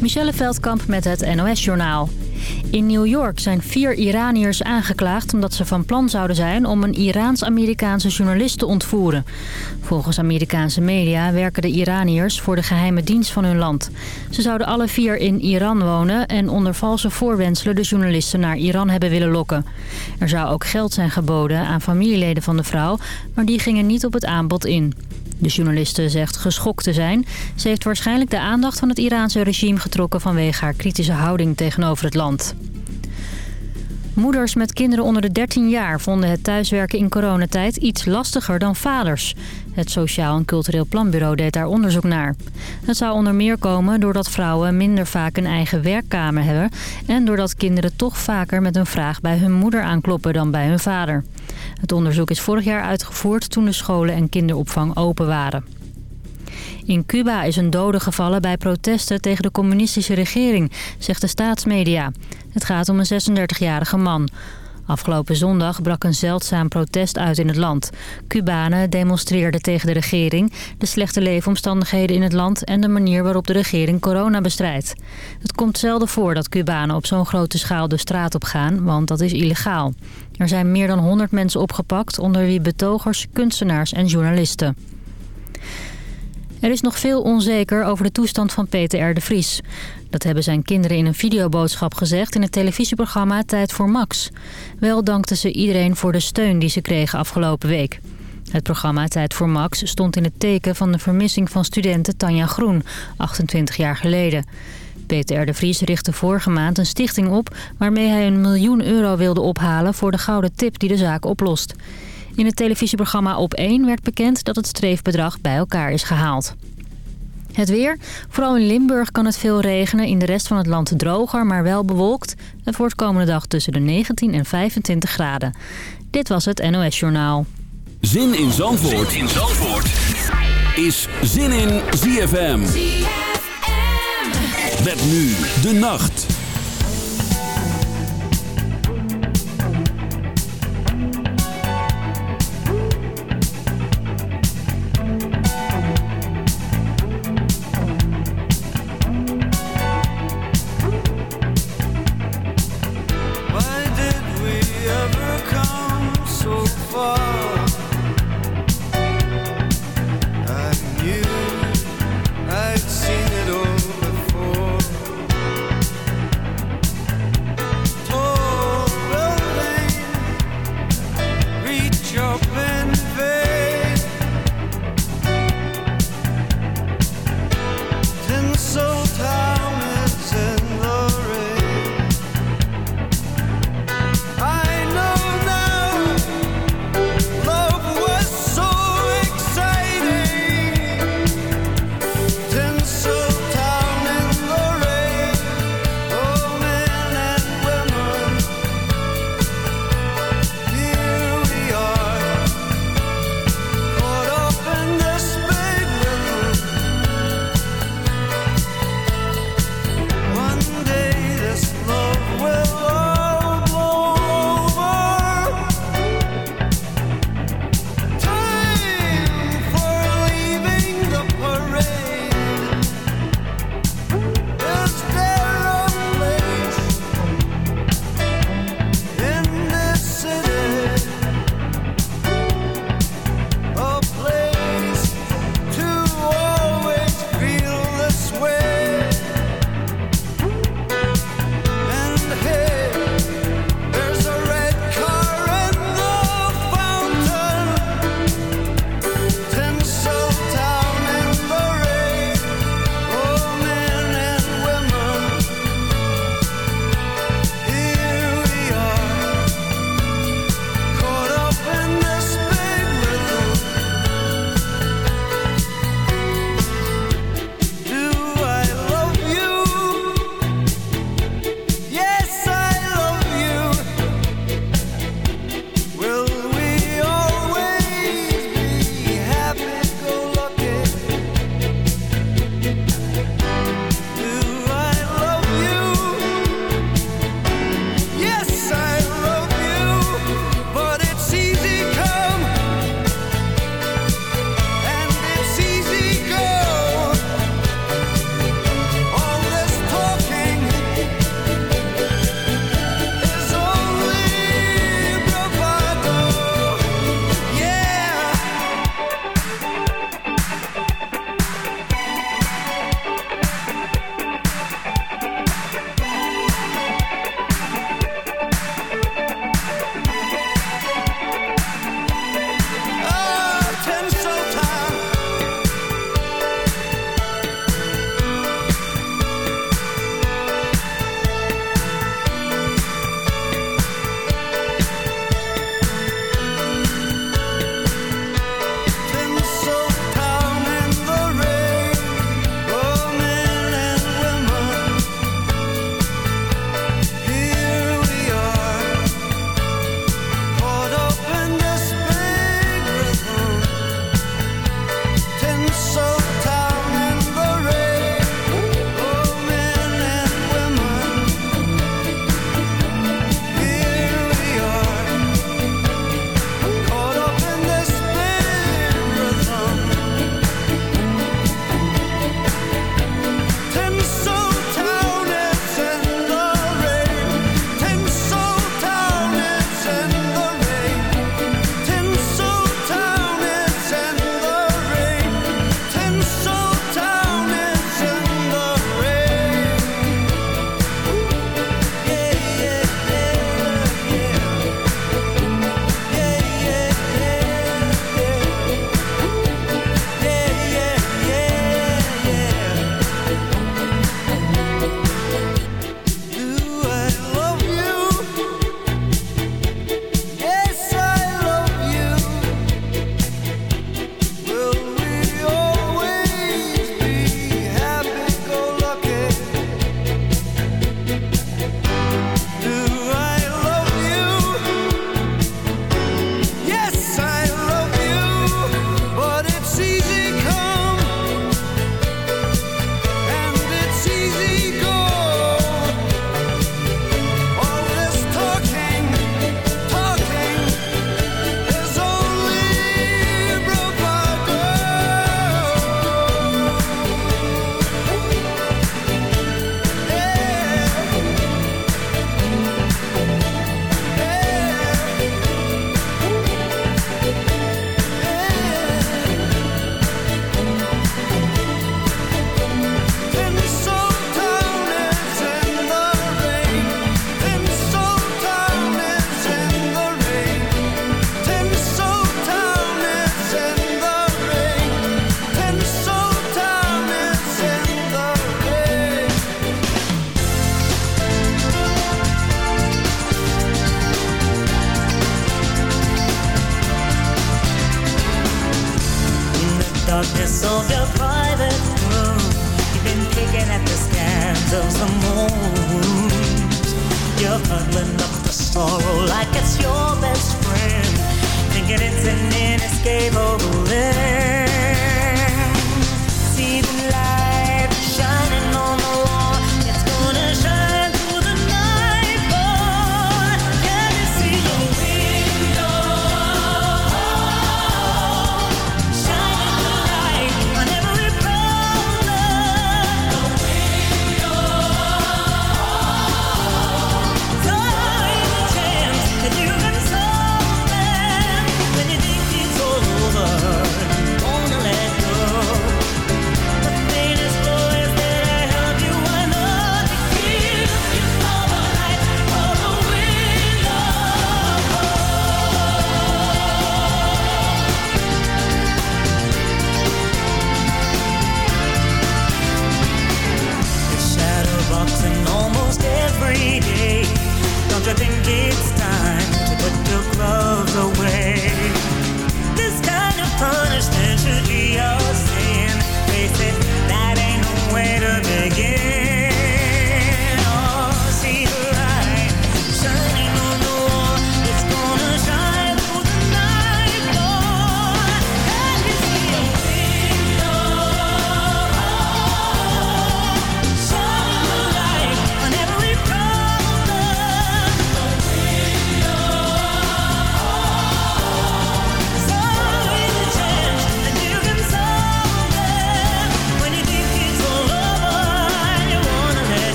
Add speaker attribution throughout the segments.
Speaker 1: Michelle Veldkamp met het NOS-journaal. In New York zijn vier Iraniërs aangeklaagd omdat ze van plan zouden zijn om een Iraans-Amerikaanse journalist te ontvoeren. Volgens Amerikaanse media werken de Iraniërs voor de geheime dienst van hun land. Ze zouden alle vier in Iran wonen en onder valse voorwenselen de journalisten naar Iran hebben willen lokken. Er zou ook geld zijn geboden aan familieleden van de vrouw, maar die gingen niet op het aanbod in. De journaliste zegt geschokt te zijn. Ze heeft waarschijnlijk de aandacht van het Iraanse regime getrokken vanwege haar kritische houding tegenover het land. Moeders met kinderen onder de 13 jaar vonden het thuiswerken in coronatijd iets lastiger dan vaders. Het Sociaal en Cultureel Planbureau deed daar onderzoek naar. Het zou onder meer komen doordat vrouwen minder vaak een eigen werkkamer hebben... en doordat kinderen toch vaker met een vraag bij hun moeder aankloppen dan bij hun vader. Het onderzoek is vorig jaar uitgevoerd toen de scholen en kinderopvang open waren. In Cuba is een dode gevallen bij protesten tegen de communistische regering, zegt de staatsmedia. Het gaat om een 36-jarige man. Afgelopen zondag brak een zeldzaam protest uit in het land. Cubanen demonstreerden tegen de regering, de slechte leefomstandigheden in het land... en de manier waarop de regering corona bestrijdt. Het komt zelden voor dat Cubanen op zo'n grote schaal de straat op gaan, want dat is illegaal. Er zijn meer dan 100 mensen opgepakt, onder wie betogers, kunstenaars en journalisten. Er is nog veel onzeker over de toestand van Peter R. de Vries. Dat hebben zijn kinderen in een videoboodschap gezegd in het televisieprogramma Tijd voor Max. Wel dankten ze iedereen voor de steun die ze kregen afgelopen week. Het programma Tijd voor Max stond in het teken van de vermissing van studenten Tanja Groen, 28 jaar geleden. Peter R. de Vries richtte vorige maand een stichting op... waarmee hij een miljoen euro wilde ophalen voor de gouden tip die de zaak oplost. In het televisieprogramma Op 1 werd bekend dat het streefbedrag bij elkaar is gehaald. Het weer. Vooral in Limburg kan het veel regenen. In de rest van het land droger, maar wel bewolkt. Het wordt komende dag tussen de 19 en 25 graden. Dit was het NOS Journaal.
Speaker 2: Zin in Zandvoort, zin in Zandvoort. is Zin in ZFM. ZFM. Met nu de nacht.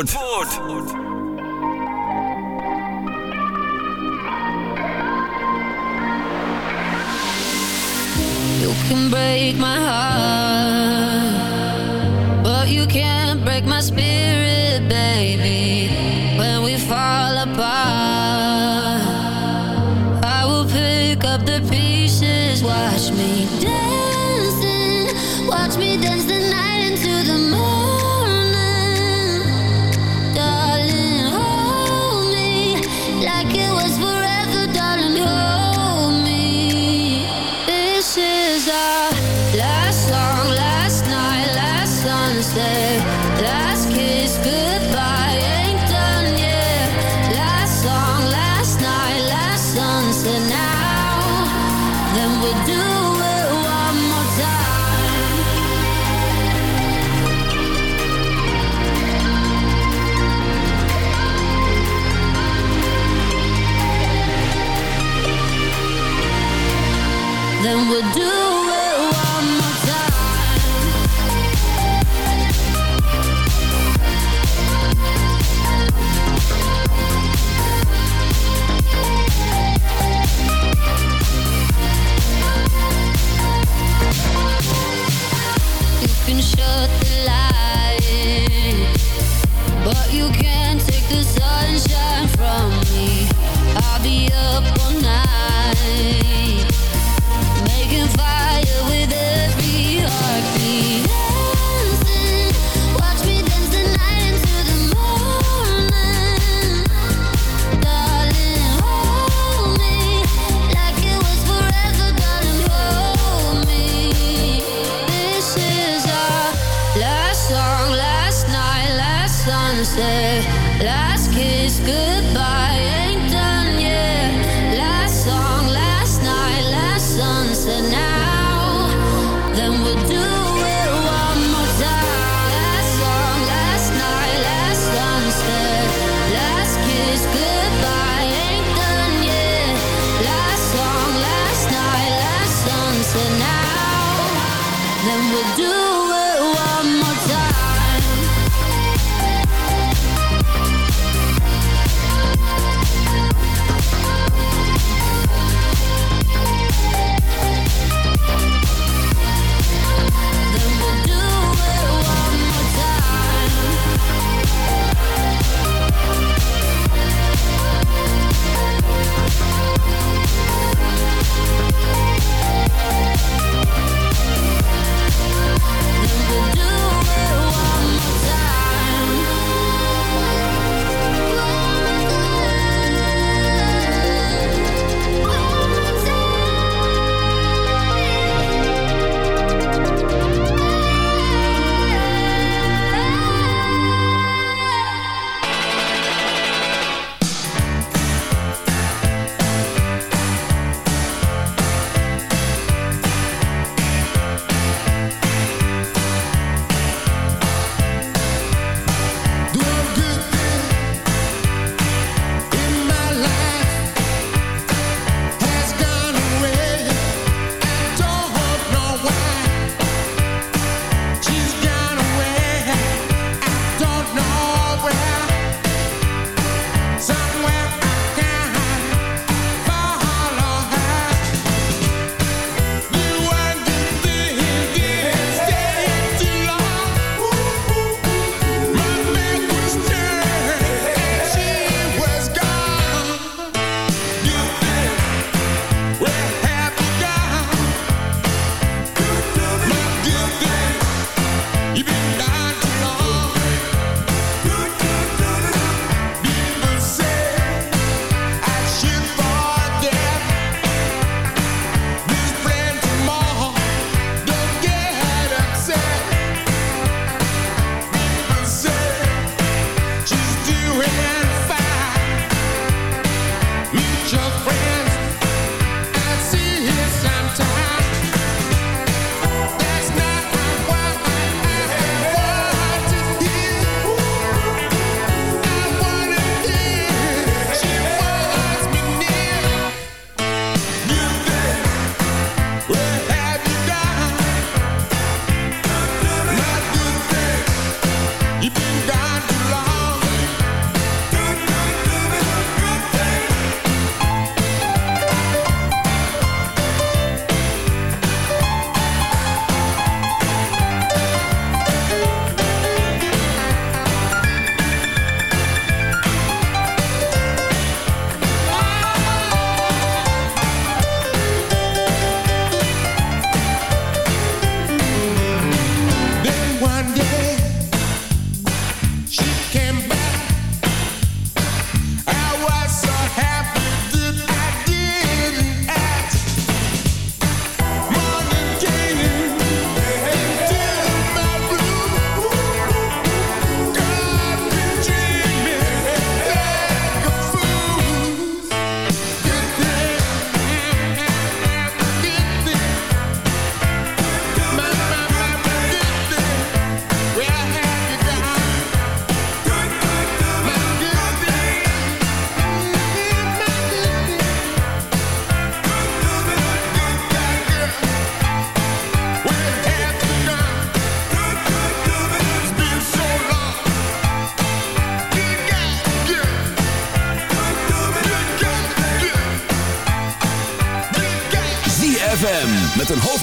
Speaker 3: Zandvoort.
Speaker 4: to
Speaker 2: do.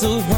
Speaker 5: so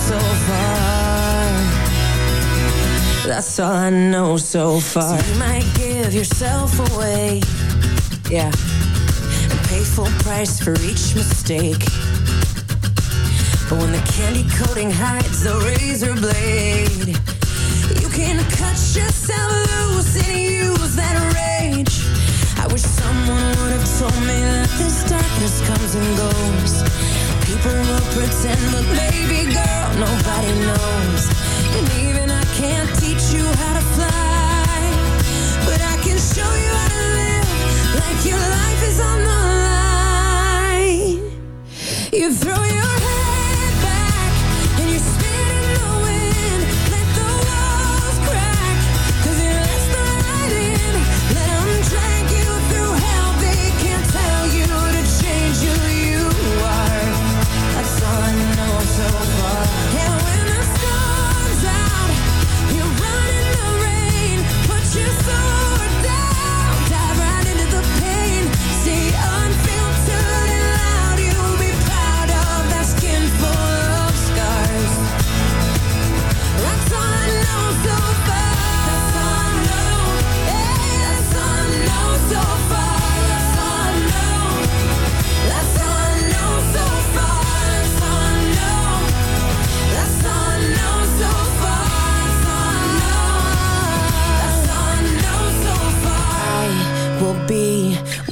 Speaker 5: so
Speaker 6: far. That's all I know so far. So you might give yourself away. Yeah. And pay full price for each mistake. But when the candy coating hides the razor blade You can cut yourself loose and use that rage. I wish someone would have told me that this darkness comes and goes. People will pretend, but baby girl, nobody knows. And even I can't teach you how to fly, but I can show you how to live like your life is on the line. You throw your hands.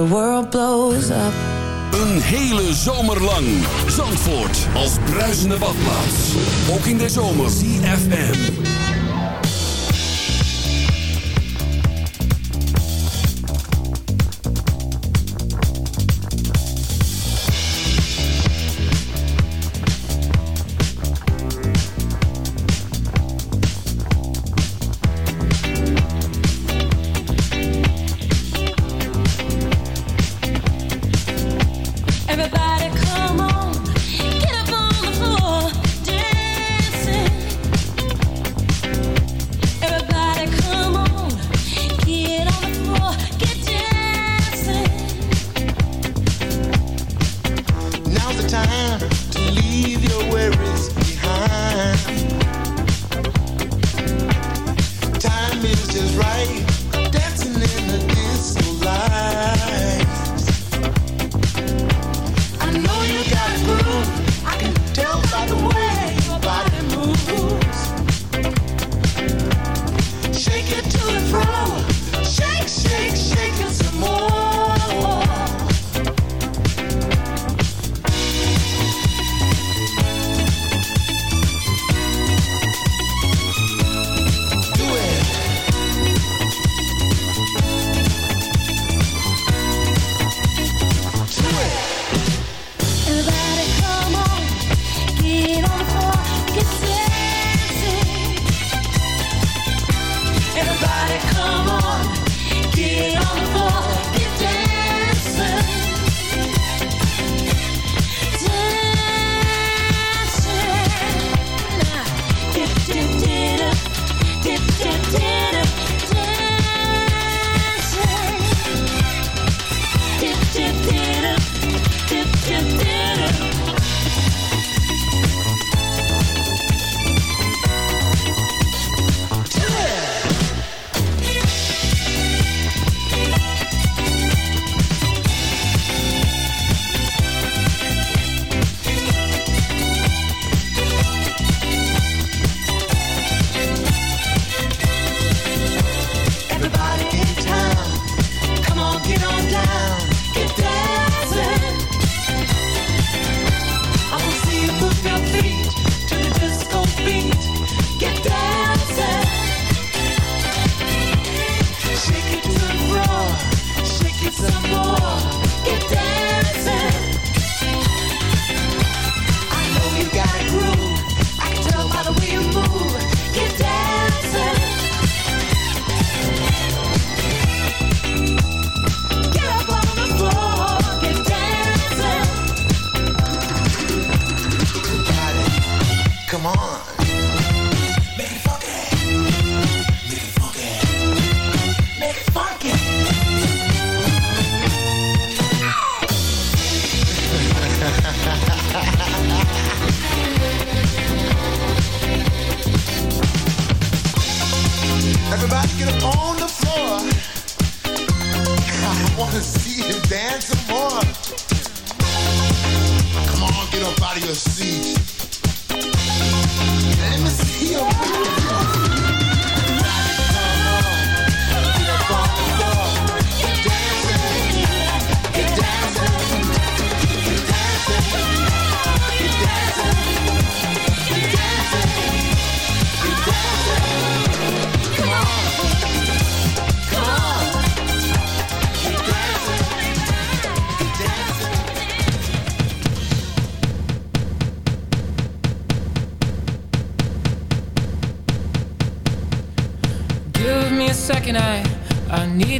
Speaker 6: De world blows up.
Speaker 2: Een hele zomer lang. Zandvoort als bruisende badplaats. Ook in de zomer. CFM.
Speaker 7: Everybody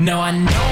Speaker 8: No, I know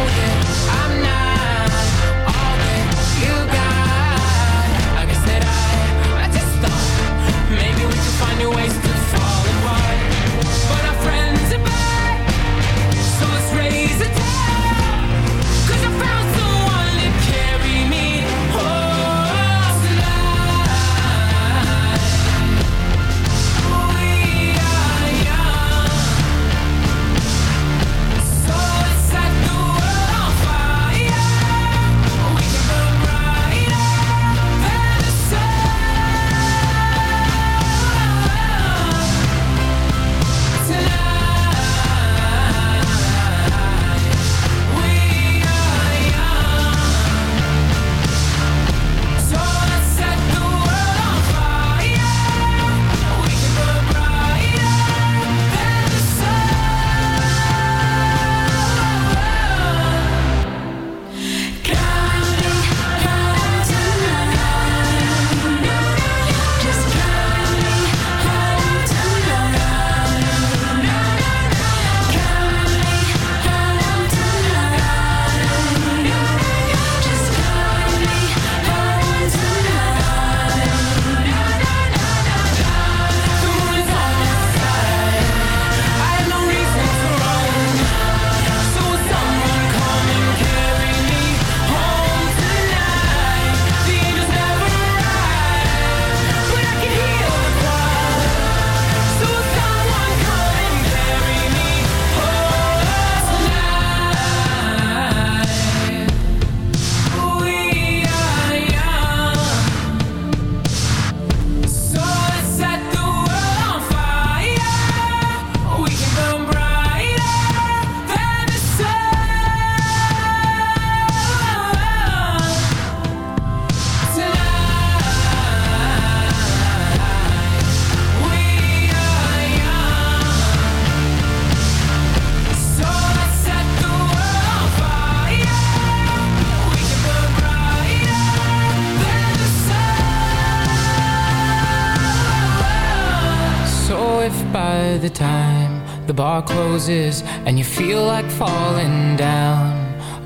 Speaker 8: falling down,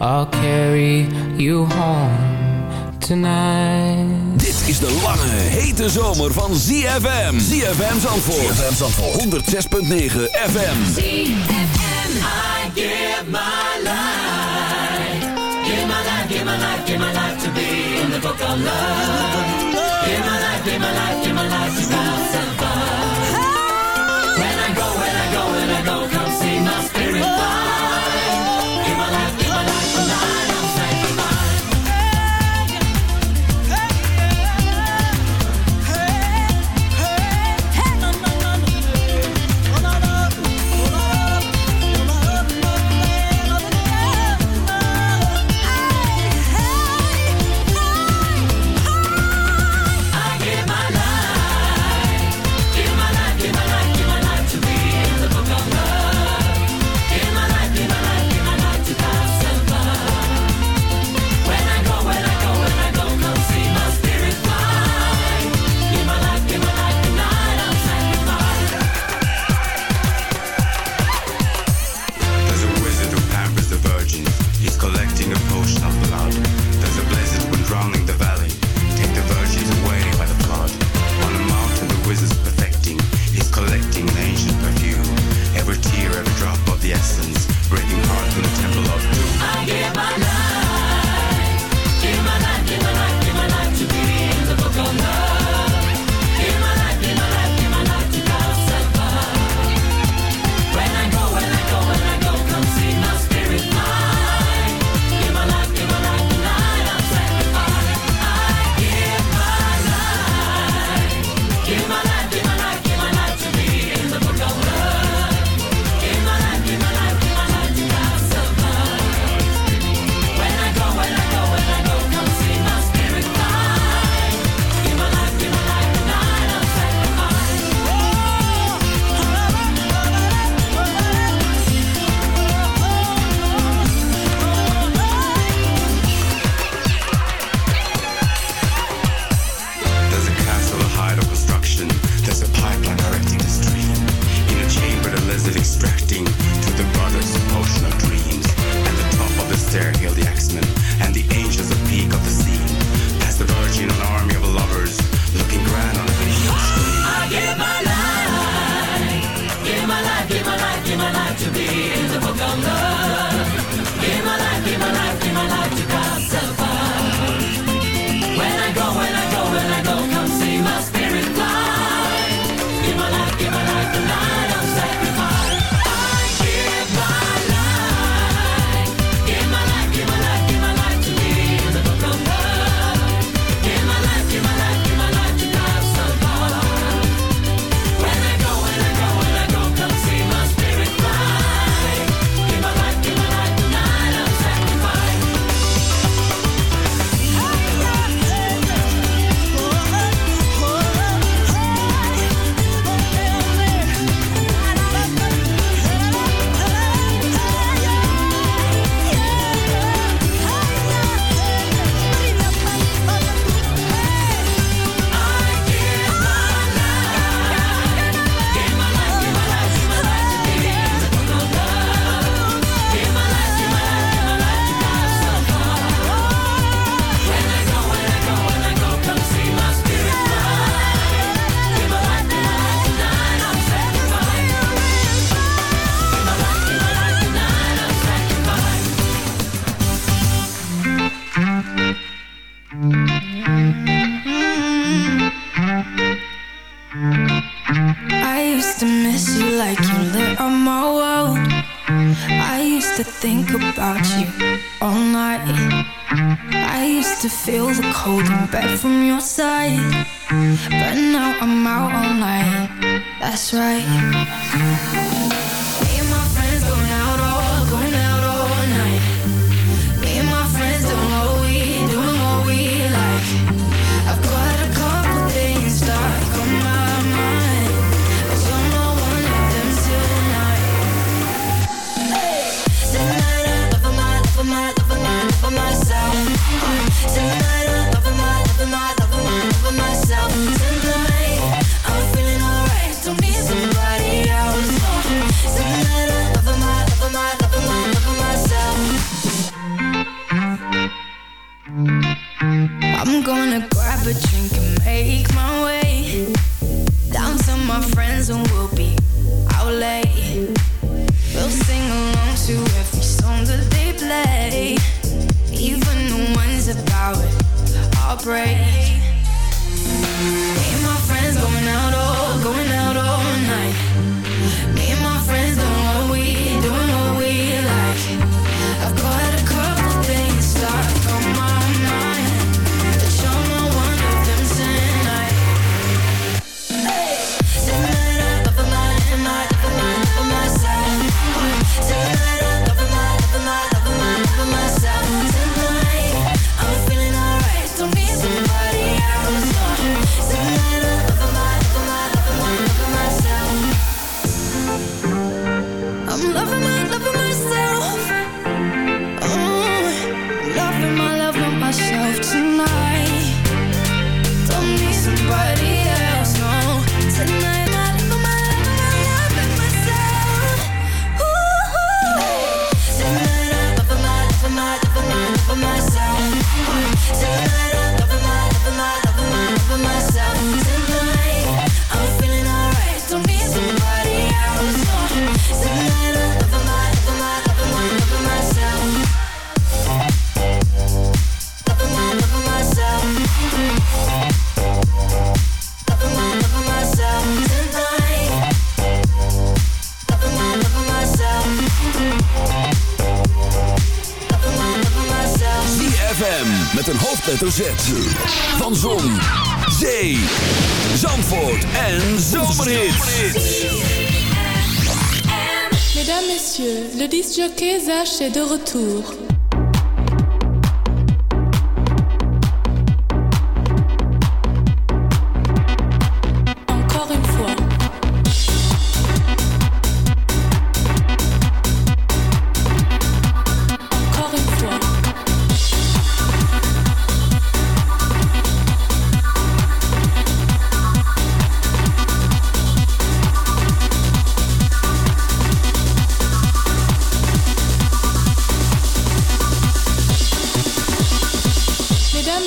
Speaker 8: I'll carry you home tonight.
Speaker 2: Dit is de lange, hete zomer van ZFM. ZFM Zandvoort. ZFM Zandvoort. 106.9 FM.
Speaker 9: ZFM. I give my life. Give my life, give my life, give my life to be in the book of love. Give my life, give my life, give my life to God survive. When I go, when I go, when I go, come see my spirit fly.
Speaker 10: that's right.
Speaker 11: tour.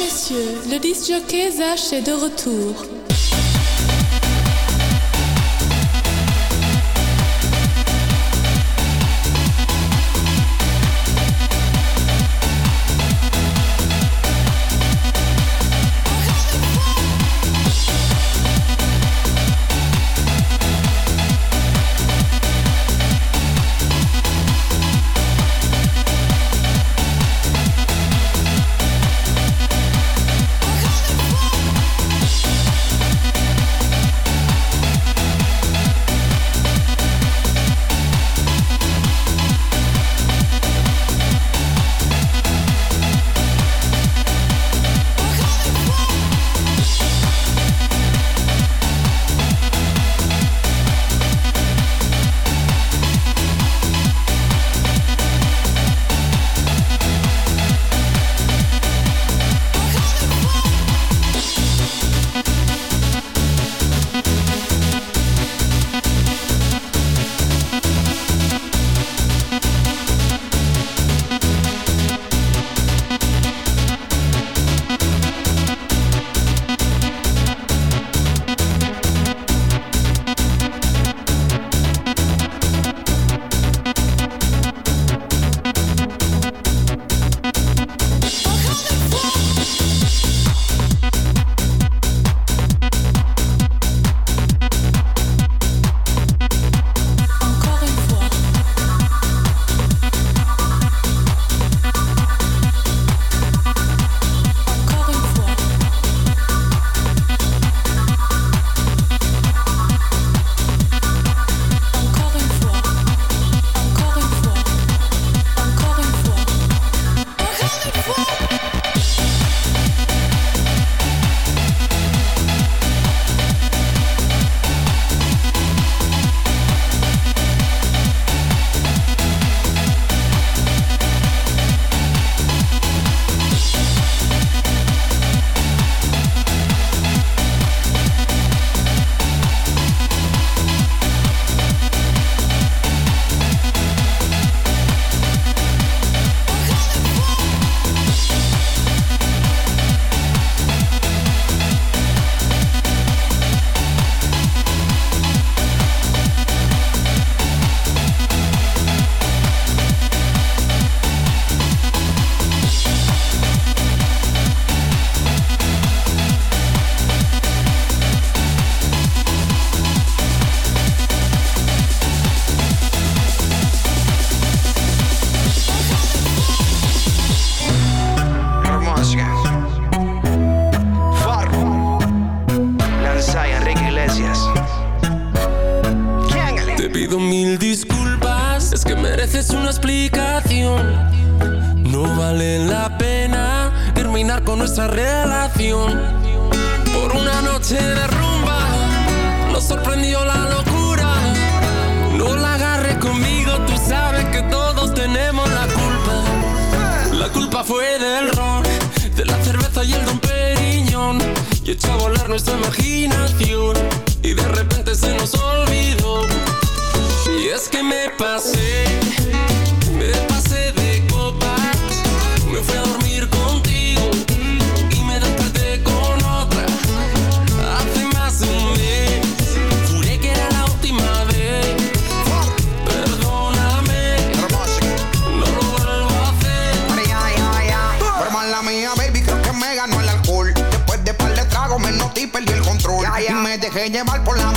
Speaker 11: messieurs, le disc jockey Zach est de retour.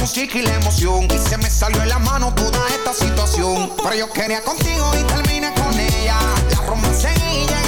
Speaker 12: Música y la emoción. Y se me salió en la mano toda esta situación. Pero yo quería contigo y terminé con ella. La romance y llegaba